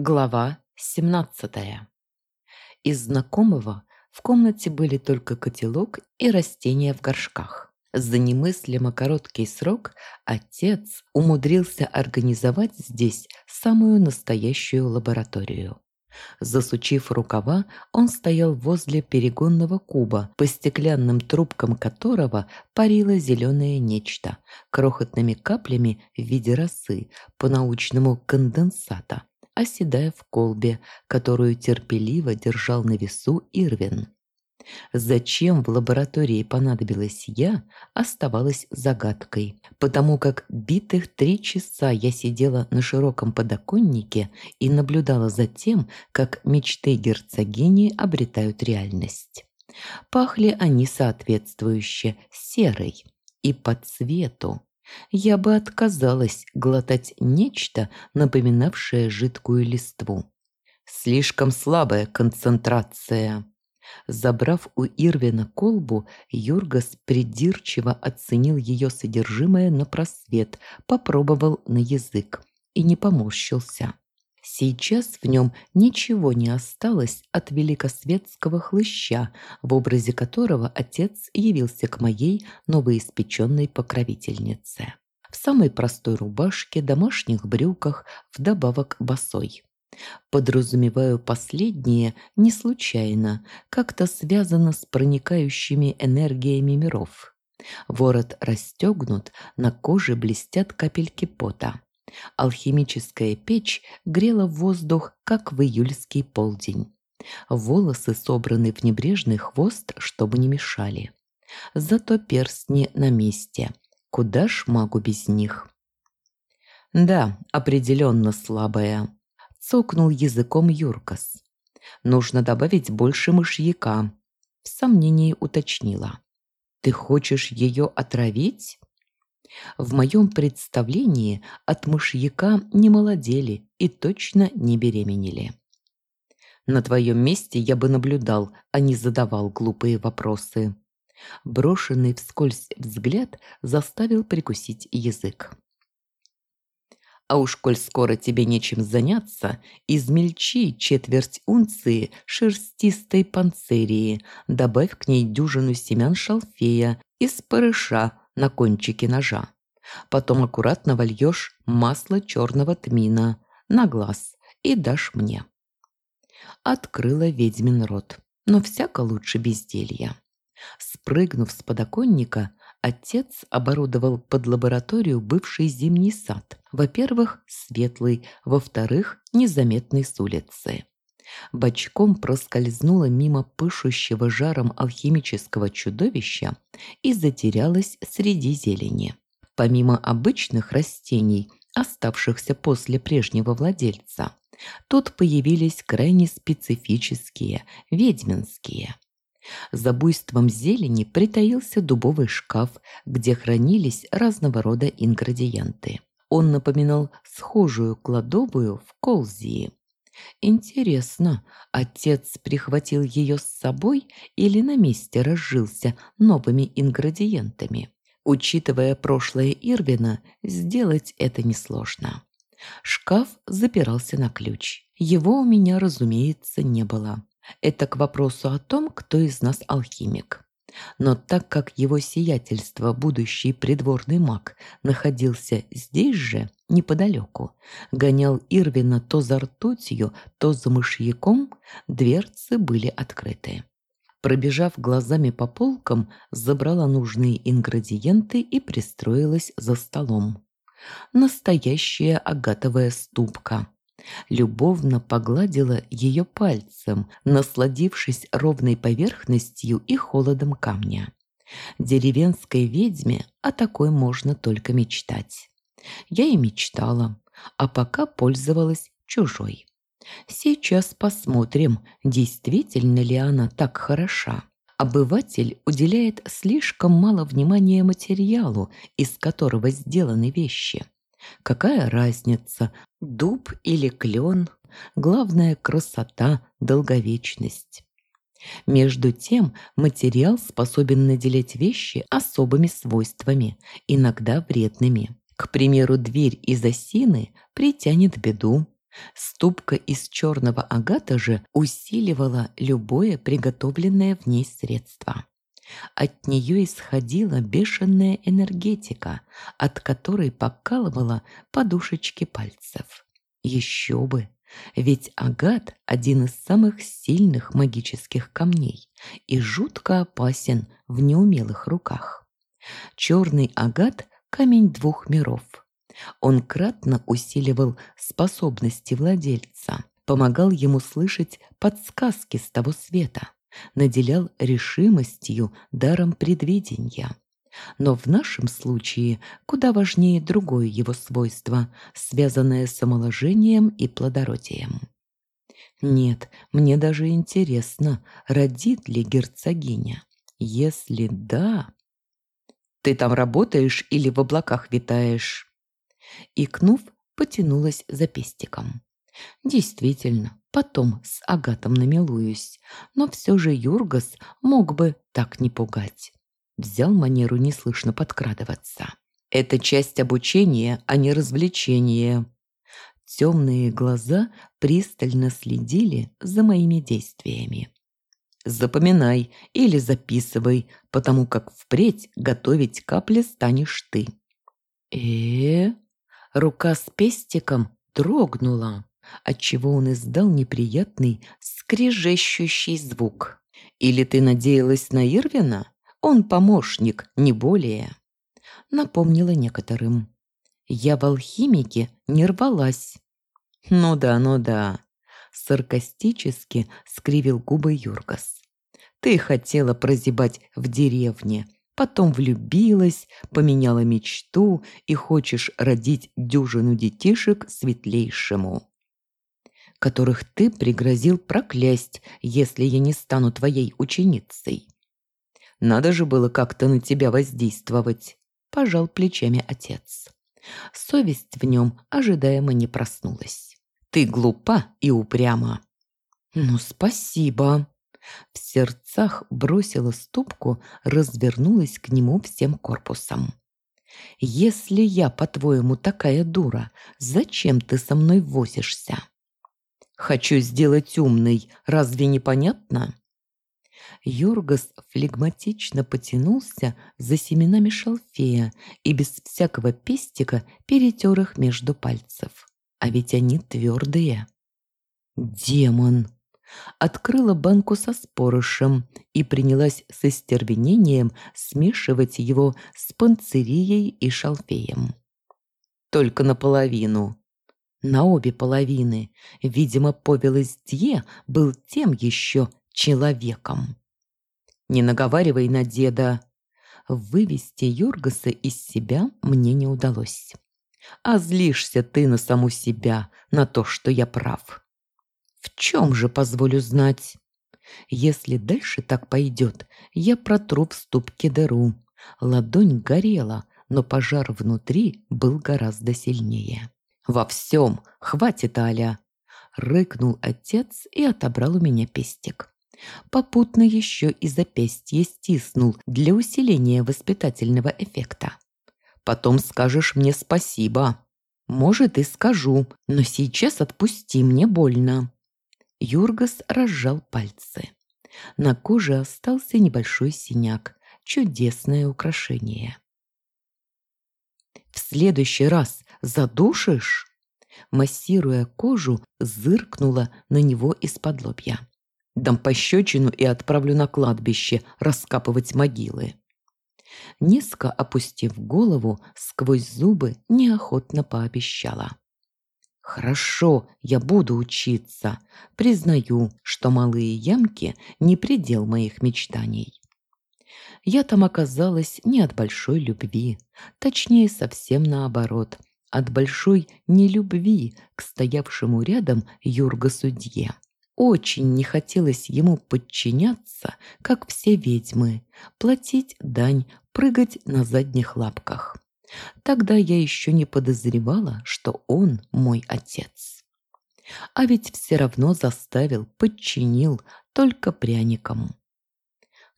Глава 17. Из знакомого в комнате были только котелок и растения в горшках. За немыслимо короткий срок отец умудрился организовать здесь самую настоящую лабораторию. Засучив рукава, он стоял возле перегонного куба, по стеклянным трубкам которого парило зеленое нечто, крохотными каплями в виде росы, по-научному конденсата оседая в колбе, которую терпеливо держал на весу Ирвин. Зачем в лаборатории понадобилась я, оставалось загадкой, потому как битых три часа я сидела на широком подоконнике и наблюдала за тем, как мечты герцогини обретают реальность. Пахли они соответствующе серой и по цвету, я бы отказалась глотать нечто, напоминавшее жидкую листву. Слишком слабая концентрация. Забрав у Ирвина колбу, Юргас придирчиво оценил ее содержимое на просвет, попробовал на язык и не поморщился. Сейчас в нем ничего не осталось от великосветского хлыща, в образе которого отец явился к моей новоиспеченной покровительнице. В самой простой рубашке, домашних брюках, вдобавок босой. Подразумеваю последнее не случайно, как-то связано с проникающими энергиями миров. Ворот расстегнут, на коже блестят капельки пота. Алхимическая печь грела воздух, как в июльский полдень. Волосы собраны в небрежный хвост, чтобы не мешали. Зато перстни на месте. Куда ж могу без них? Да, определенно слабая. Цокнул языком Юркас. Нужно добавить больше мышьяка. В сомнении уточнила. Ты хочешь ее отравить? В моем представлении от мышьяка не молодели и точно не беременели. На твоем месте я бы наблюдал, а не задавал глупые вопросы. Брошенный вскользь взгляд заставил прикусить язык. А уж коль скоро тебе нечем заняться, измельчи четверть унции шерстистой панцерии, добавь к ней дюжину семян шалфея и спорыша на кончике ножа. Потом аккуратно вольешь масло черного тмина на глаз и дашь мне. Открыла ведьмин рот, но всяко лучше безделья. Спрыгнув с подоконника, отец оборудовал под лабораторию бывший зимний сад. Во-первых, светлый, во-вторых, незаметный с улицы бочком проскользнула мимо пышущего жаром алхимического чудовища и затерялась среди зелени. Помимо обычных растений, оставшихся после прежнего владельца, тут появились крайне специфические, ведьминские. За буйством зелени притаился дубовый шкаф, где хранились разного рода ингредиенты. Он напоминал схожую кладовую в Колзии. Интересно, отец прихватил ее с собой или на месте разжился новыми ингредиентами? Учитывая прошлое Ирвина, сделать это несложно. Шкаф запирался на ключ. Его у меня, разумеется, не было. Это к вопросу о том, кто из нас алхимик. Но так как его сиятельство, будущий придворный маг, находился здесь же, неподалеку, гонял Ирвина то за ртутью, то за мышьяком, дверцы были открыты. Пробежав глазами по полкам, забрала нужные ингредиенты и пристроилась за столом. Настоящая агатовая ступка. Любовно погладила ее пальцем, насладившись ровной поверхностью и холодом камня. Деревенской ведьме о такой можно только мечтать. Я и мечтала, а пока пользовалась чужой. Сейчас посмотрим, действительно ли она так хороша. Обыватель уделяет слишком мало внимания материалу, из которого сделаны вещи. Какая разница, дуб или клен? Главное – красота, долговечность. Между тем, материал способен наделять вещи особыми свойствами, иногда вредными. К примеру, дверь из осины притянет беду, Ступка из черного агата же усиливала любое приготовленное в ней средство. От нее исходила бешеная энергетика, от которой покалывала подушечки пальцев. Еще бы! Ведь агат – один из самых сильных магических камней и жутко опасен в неумелых руках. Черный агат – камень двух миров. Он кратно усиливал способности владельца, помогал ему слышать подсказки с того света, наделял решимостью, даром предвидения. Но в нашем случае куда важнее другое его свойство, связанное с омоложением и плодородием. Нет, мне даже интересно, родит ли герцогиня. Если да... Ты там работаешь или в облаках витаешь? Икнув, потянулась за пестиком. Действительно, потом с Агатом намилуюсь, но все же Юргас мог бы так не пугать. Взял манеру неслышно подкрадываться. Это часть обучения, а не развлечение. Темные глаза пристально следили за моими действиями. Запоминай или записывай, потому как впредь готовить капли станешь ты. э, -э, -э Рука с пестиком дрогнула, отчего он издал неприятный, скрежещущий звук. «Или ты надеялась на Ирвина? Он помощник, не более». Напомнила некоторым. «Я в алхимике не рвалась». «Ну да, ну да», — саркастически скривил губы Юргас. «Ты хотела прозябать в деревне, потом влюбилась, поменяла мечту и хочешь родить дюжину детишек светлейшему, которых ты пригрозил проклясть, если я не стану твоей ученицей. Надо же было как-то на тебя воздействовать, пожал плечами отец. Совесть в нем ожидаемо не проснулась. Ты глупа и упряма. Ну, спасибо, в сердцах бросила ступку, развернулась к нему всем корпусом. «Если я, по-твоему, такая дура, зачем ты со мной возишься?» «Хочу сделать умный, разве не понятно?» Юргас флегматично потянулся за семенами шалфея и без всякого пестика перетер их между пальцев. А ведь они твердые. «Демон!» открыла банку со спорышем и принялась с истервенением смешивать его с панцирией и шалфеем. Только наполовину. На обе половины. Видимо, Повелостье был тем еще человеком. Не наговаривай на деда. Вывести Юргаса из себя мне не удалось. А злишься ты на саму себя, на то, что я прав. В чем же, позволю знать? Если дальше так пойдет, я протру в ступке дыру. Ладонь горела, но пожар внутри был гораздо сильнее. «Во всем! Хватит, Аля!» Рыкнул отец и отобрал у меня пестик. Попутно еще и запястье стиснул для усиления воспитательного эффекта. «Потом скажешь мне спасибо». «Может, и скажу, но сейчас отпусти, мне больно». Юргас разжал пальцы. На коже остался небольшой синяк. Чудесное украшение. «В следующий раз задушишь?» Массируя кожу, зыркнула на него из-под лобья. «Дам пощечину и отправлю на кладбище раскапывать могилы». Низко опустив голову, сквозь зубы неохотно пообещала. Хорошо, я буду учиться. Признаю, что малые ямки не предел моих мечтаний. Я там оказалась не от большой любви, точнее, совсем наоборот, от большой нелюбви к стоявшему рядом Юрга-судье. Очень не хотелось ему подчиняться, как все ведьмы, платить дань, прыгать на задних лапках. Тогда я еще не подозревала, что он мой отец. А ведь все равно заставил, подчинил только пряникам.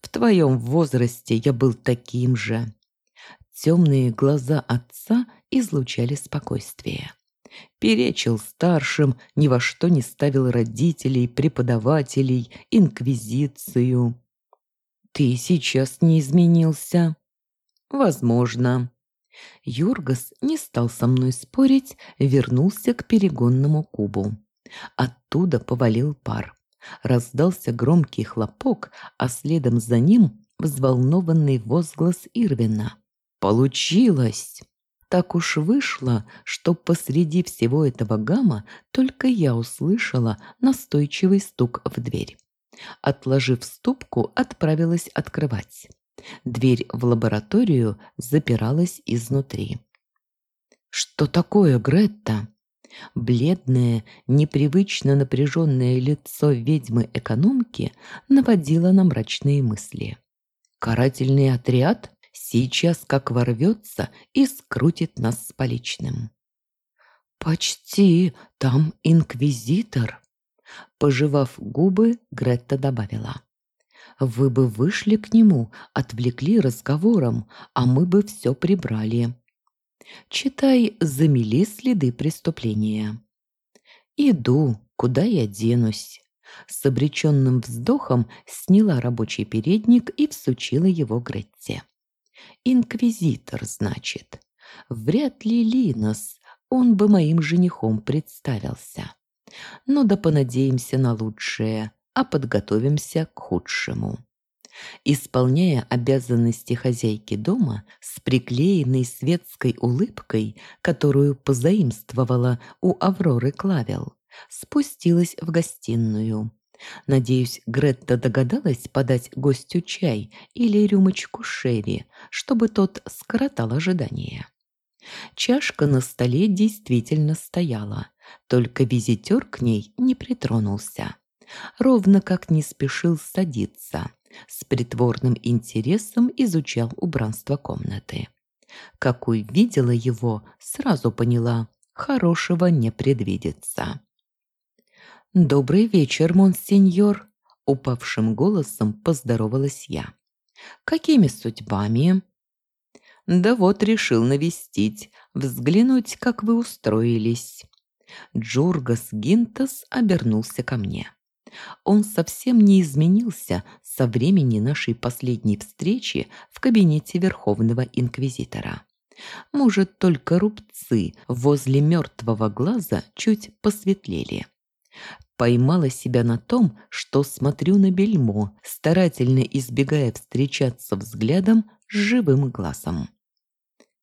В твоем возрасте я был таким же. Темные глаза отца излучали спокойствие. Перечил старшим, ни во что не ставил родителей, преподавателей, инквизицию. Ты сейчас не изменился? Возможно. Юргас не стал со мной спорить, вернулся к перегонному кубу. Оттуда повалил пар. Раздался громкий хлопок, а следом за ним взволнованный возглас Ирвина. «Получилось!» Так уж вышло, что посреди всего этого гамма только я услышала настойчивый стук в дверь. Отложив ступку, отправилась открывать. Дверь в лабораторию запиралась изнутри. «Что такое, Гретта?» Бледное, непривычно напряженное лицо ведьмы-экономки наводило на мрачные мысли. «Карательный отряд сейчас как ворвется и скрутит нас с поличным». «Почти, там инквизитор», Пожевав губы, Гретта добавила. «Вы бы вышли к нему, отвлекли разговором, а мы бы все прибрали. Читай, замели следы преступления». «Иду, куда я денусь?» С обреченным вздохом сняла рабочий передник и всучила его Гретте. «Инквизитор, значит. Вряд ли Линос, он бы моим женихом представился». Но да понадеемся на лучшее, а подготовимся к худшему. Исполняя обязанности хозяйки дома с приклеенной светской улыбкой, которую позаимствовала у Авроры Клавел, спустилась в гостиную. Надеюсь, Гретта догадалась подать гостю чай или рюмочку шерри, чтобы тот скоротал ожидания. Чашка на столе действительно стояла, только визитер к ней не притронулся. Ровно как не спешил садиться. С притворным интересом изучал убранство комнаты. Как увидела его, сразу поняла, хорошего не предвидится. «Добрый вечер, монсеньор!» — упавшим голосом поздоровалась я. «Какими судьбами?» «Да вот решил навестить, взглянуть, как вы устроились». Джургас Гинтас обернулся ко мне. Он совсем не изменился со времени нашей последней встречи в кабинете Верховного Инквизитора. Может, только рубцы возле мертвого глаза чуть посветлели. Поймала себя на том, что смотрю на бельмо, старательно избегая встречаться взглядом с живым глазом.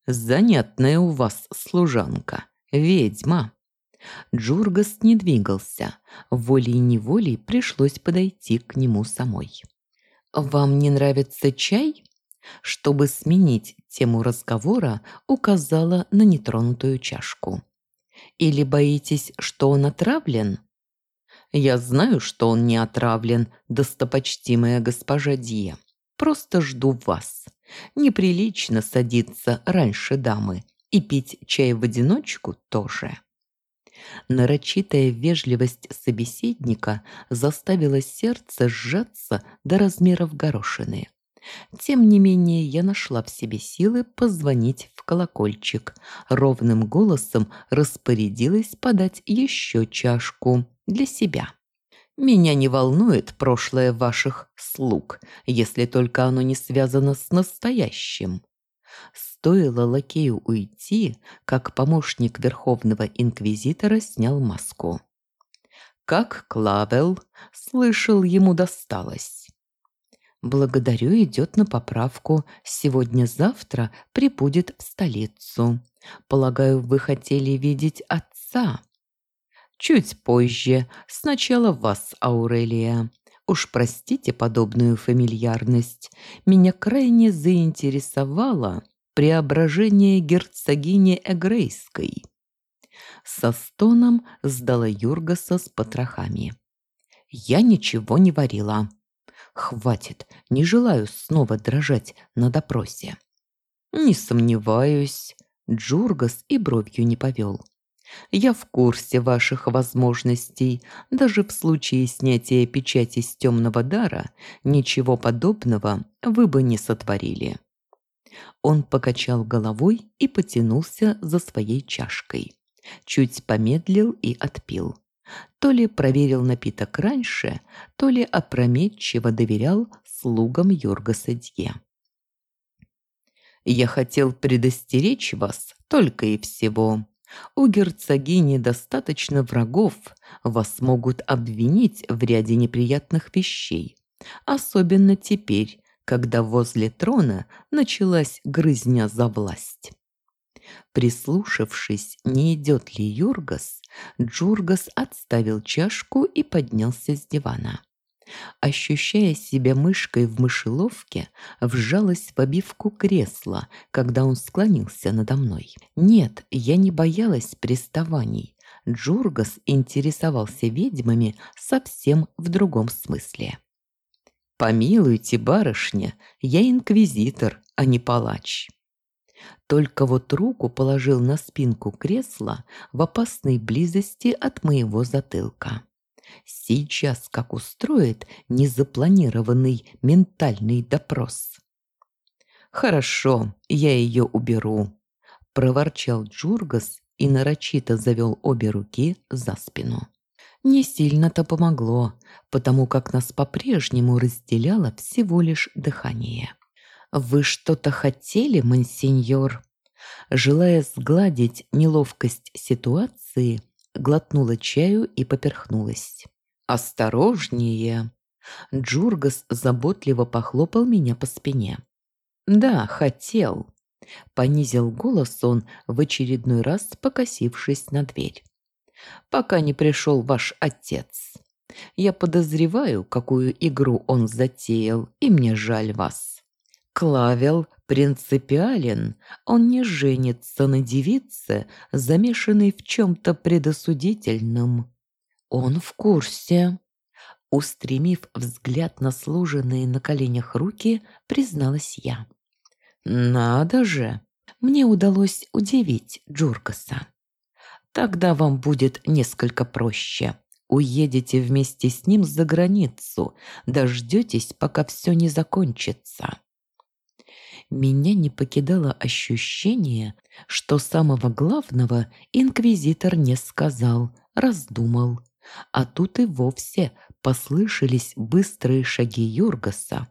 «Занятная у вас служанка, ведьма!» Джургас не двигался. Волей-неволей пришлось подойти к нему самой. «Вам не нравится чай?» Чтобы сменить тему разговора, указала на нетронутую чашку. «Или боитесь, что он отравлен?» «Я знаю, что он не отравлен, достопочтимая госпожа Дия. Просто жду вас. Неприлично садиться раньше дамы, и пить чай в одиночку тоже». Нарочитая вежливость собеседника заставила сердце сжаться до размеров горошины. Тем не менее, я нашла в себе силы позвонить в колокольчик. Ровным голосом распорядилась подать еще чашку для себя. Меня не волнует прошлое ваших слуг, если только оно не связано с настоящим. Стоило лакею уйти, как помощник Верховного Инквизитора снял маску. Как Клавел, слышал, ему досталось. Благодарю, идет на поправку. Сегодня-завтра прибудет в столицу. Полагаю, вы хотели видеть отца? Чуть позже. Сначала вас, Аурелия. Уж простите подобную фамильярность. Меня крайне заинтересовало, преображение герцогини Эгрейской. Со стоном сдала Юргаса с потрохами. Я ничего не варила. Хватит, не желаю снова дрожать на допросе. Не сомневаюсь, Джургас и бровью не повел. Я в курсе ваших возможностей. Даже в случае снятия печати с темного дара ничего подобного вы бы не сотворили. Он покачал головой и потянулся за своей чашкой. Чуть помедлил и отпил. То ли проверил напиток раньше, то ли опрометчиво доверял слугам Юргаса Дье. «Я хотел предостеречь вас только и всего. У герцогини достаточно врагов, вас могут обвинить в ряде неприятных вещей. Особенно теперь, когда возле трона началась грызня за власть. Прислушавшись, не идет ли Юргас, Джургас отставил чашку и поднялся с дивана. Ощущая себя мышкой в мышеловке, вжалась в обивку кресла, когда он склонился надо мной. Нет, я не боялась приставаний. Джургас интересовался ведьмами совсем в другом смысле. «Помилуйте, барышня, я инквизитор, а не палач». Только вот руку положил на спинку кресла в опасной близости от моего затылка. Сейчас как устроит незапланированный ментальный допрос. «Хорошо, я ее уберу», – проворчал Джургас и нарочито завел обе руки за спину. Не сильно-то помогло, потому как нас по-прежнему разделяло всего лишь дыхание. «Вы что-то хотели, мансиньор?» Желая сгладить неловкость ситуации, глотнула чаю и поперхнулась. «Осторожнее!» Джургас заботливо похлопал меня по спине. «Да, хотел», — понизил голос он, в очередной раз покосившись на дверь. «Пока не пришел ваш отец. Я подозреваю, какую игру он затеял, и мне жаль вас. Клавел принципиален, он не женится на девице, замешанной в чем-то предосудительном. Он в курсе. Устремив взгляд на сложенные на коленях руки, призналась я. «Надо же! Мне удалось удивить Джургаса. Тогда вам будет несколько проще. Уедете вместе с ним за границу, дождетесь, пока все не закончится» меня не покидало ощущение, что самого главного инквизитор не сказал, раздумал. А тут и вовсе послышались быстрые шаги Юргаса,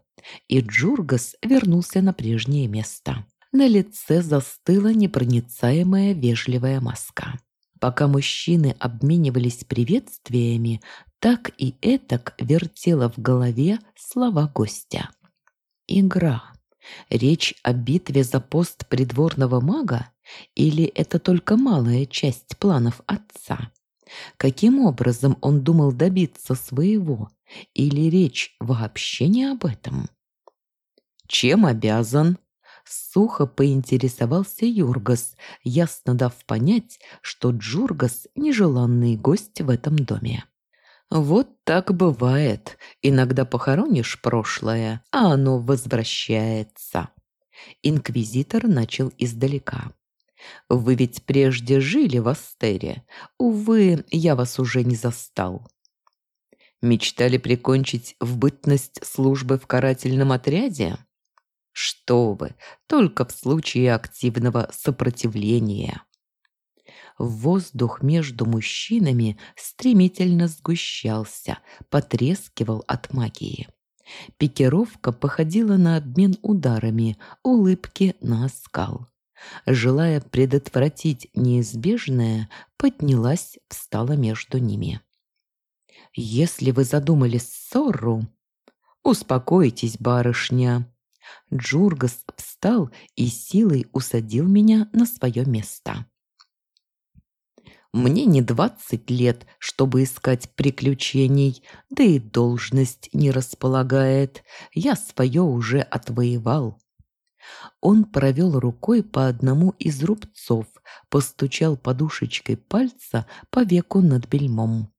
и Джургас вернулся на прежнее место. На лице застыла непроницаемая вежливая маска. Пока мужчины обменивались приветствиями, так и этак вертела в голове слова гостя. Игра. Речь о битве за пост придворного мага? Или это только малая часть планов отца? Каким образом он думал добиться своего? Или речь вообще не об этом? «Чем обязан?» Сухо поинтересовался Юргас, ясно дав понять, что Джургас – нежеланный гость в этом доме. Вот так бывает. Иногда похоронишь прошлое, а оно возвращается. Инквизитор начал издалека. Вы ведь прежде жили в Астере. Увы, я вас уже не застал. Мечтали прикончить в бытность службы в карательном отряде? Что вы, только в случае активного сопротивления. Воздух между мужчинами стремительно сгущался, потрескивал от магии. Пикировка походила на обмен ударами, улыбки на оскал. Желая предотвратить неизбежное, поднялась, встала между ними. «Если вы задумали ссору...» «Успокойтесь, барышня!» Джургас встал и силой усадил меня на свое место. Мне не двадцать лет, чтобы искать приключений, да и должность не располагает. Я свое уже отвоевал. Он провел рукой по одному из рубцов, постучал подушечкой пальца по веку над бельмом.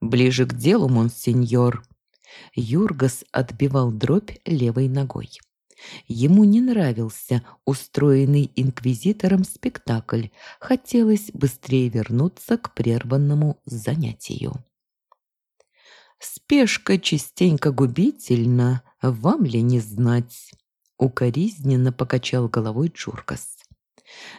«Ближе к делу, монсеньор!» Юргас отбивал дробь левой ногой. Ему не нравился устроенный инквизитором спектакль, хотелось быстрее вернуться к прерванному занятию. «Спешка частенько губительна, вам ли не знать?» Укоризненно покачал головой Чуркас.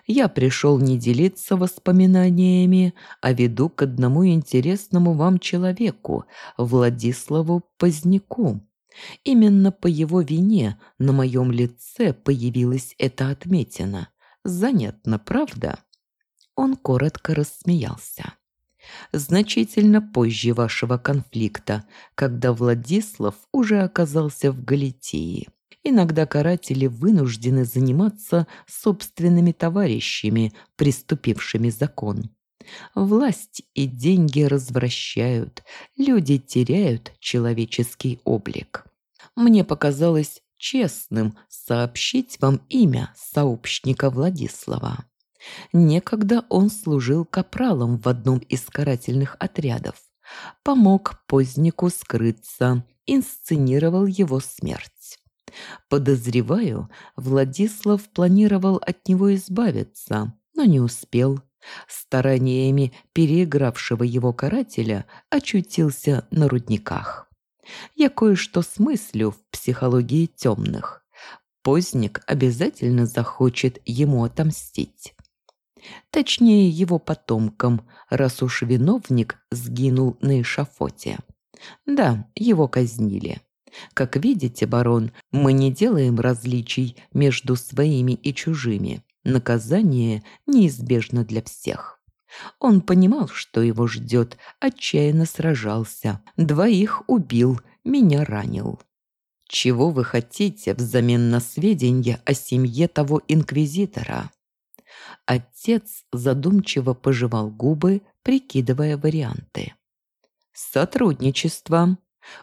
Я пришел не делиться воспоминаниями, а веду к одному интересному вам человеку, Владиславу Поздняку. Именно по его вине на моем лице появилась эта отметина. Занятно, правда?» Он коротко рассмеялся. Значительно позже вашего конфликта, когда Владислав уже оказался в Галитии. Иногда каратели вынуждены заниматься собственными товарищами, приступившими закон. Власть и деньги развращают, люди теряют человеческий облик. Мне показалось честным сообщить вам имя сообщника Владислава. Некогда он служил капралом в одном из карательных отрядов, помог позднику скрыться, инсценировал его смерть. Подозреваю, Владислав планировал от него избавиться, но не успел. Стараниями переигравшего его карателя очутился на рудниках. Я кое-что смыслю в психологии темных. Поздник обязательно захочет ему отомстить. Точнее, его потомкам, раз уж виновник сгинул на эшафоте. Да, его казнили. Как видите, барон, мы не делаем различий между своими и чужими. Наказание неизбежно для всех. Он понимал, что его ждет, отчаянно сражался. Двоих убил, меня ранил. Чего вы хотите взамен на сведения о семье того инквизитора? Отец задумчиво пожевал губы, прикидывая варианты. «Сотрудничество.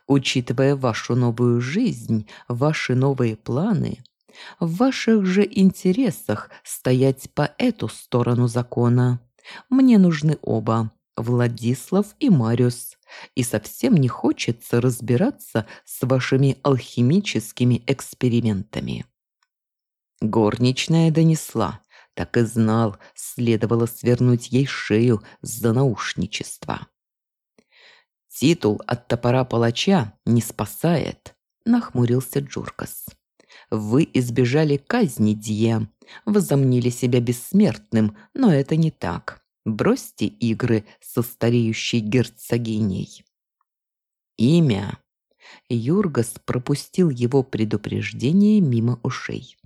Учитывая вашу новую жизнь, ваши новые планы, в ваших же интересах стоять по эту сторону закона. Мне нужны оба, Владислав и Мариус, и совсем не хочется разбираться с вашими алхимическими экспериментами». Горничная донесла. Так и знал, следовало свернуть ей шею за наушничество. «Титул от топора палача не спасает», – нахмурился Джуркас. «Вы избежали казни, Дье, возомнили себя бессмертным, но это не так. Бросьте игры со стареющей герцогиней». «Имя». Юргас пропустил его предупреждение мимо ушей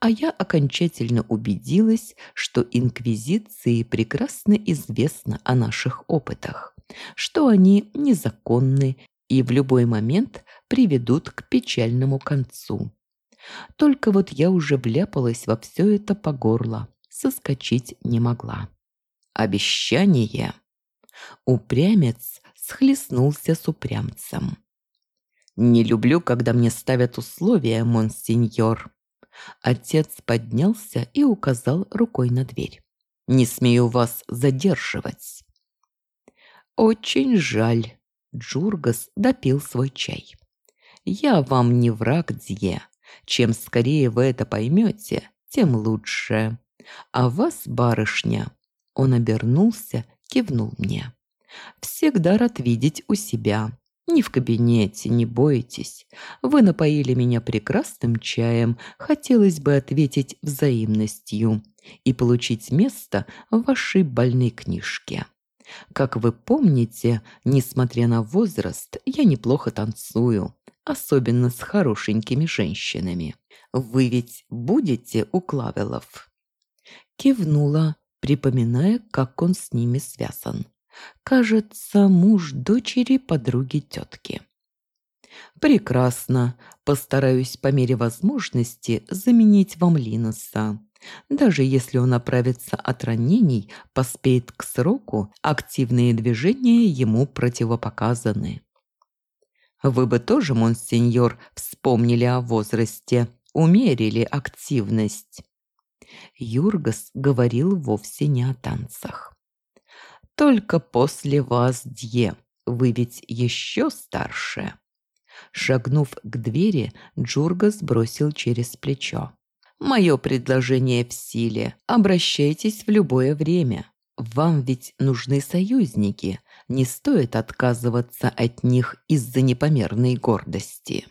а я окончательно убедилась, что Инквизиции прекрасно известно о наших опытах, что они незаконны и в любой момент приведут к печальному концу. Только вот я уже вляпалась во все это по горло, соскочить не могла. Обещание. Упрямец схлестнулся с упрямцем. «Не люблю, когда мне ставят условия, монсеньор», Отец поднялся и указал рукой на дверь. «Не смею вас задерживать». «Очень жаль», – Джургас допил свой чай. «Я вам не враг, Дье. Чем скорее вы это поймете, тем лучше. А вас, барышня...» Он обернулся, кивнул мне. «Всегда рад видеть у себя. Не в кабинете, не бойтесь. Вы напоили меня прекрасным чаем, хотелось бы ответить взаимностью и получить место в вашей больной книжке. Как вы помните, несмотря на возраст, я неплохо танцую, особенно с хорошенькими женщинами. Вы ведь будете у Клавелов?» Кивнула, припоминая, как он с ними связан. Кажется, муж дочери подруги тетки. Прекрасно. Постараюсь по мере возможности заменить вам Линоса. Даже если он оправится от ранений, поспеет к сроку, активные движения ему противопоказаны. Вы бы тоже, монсеньор, вспомнили о возрасте, умерили активность. Юргас говорил вовсе не о танцах. Только после вас, Дье, вы ведь еще старше. Шагнув к двери, Джурга сбросил через плечо. «Мое предложение в силе. Обращайтесь в любое время. Вам ведь нужны союзники. Не стоит отказываться от них из-за непомерной гордости».